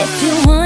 if you want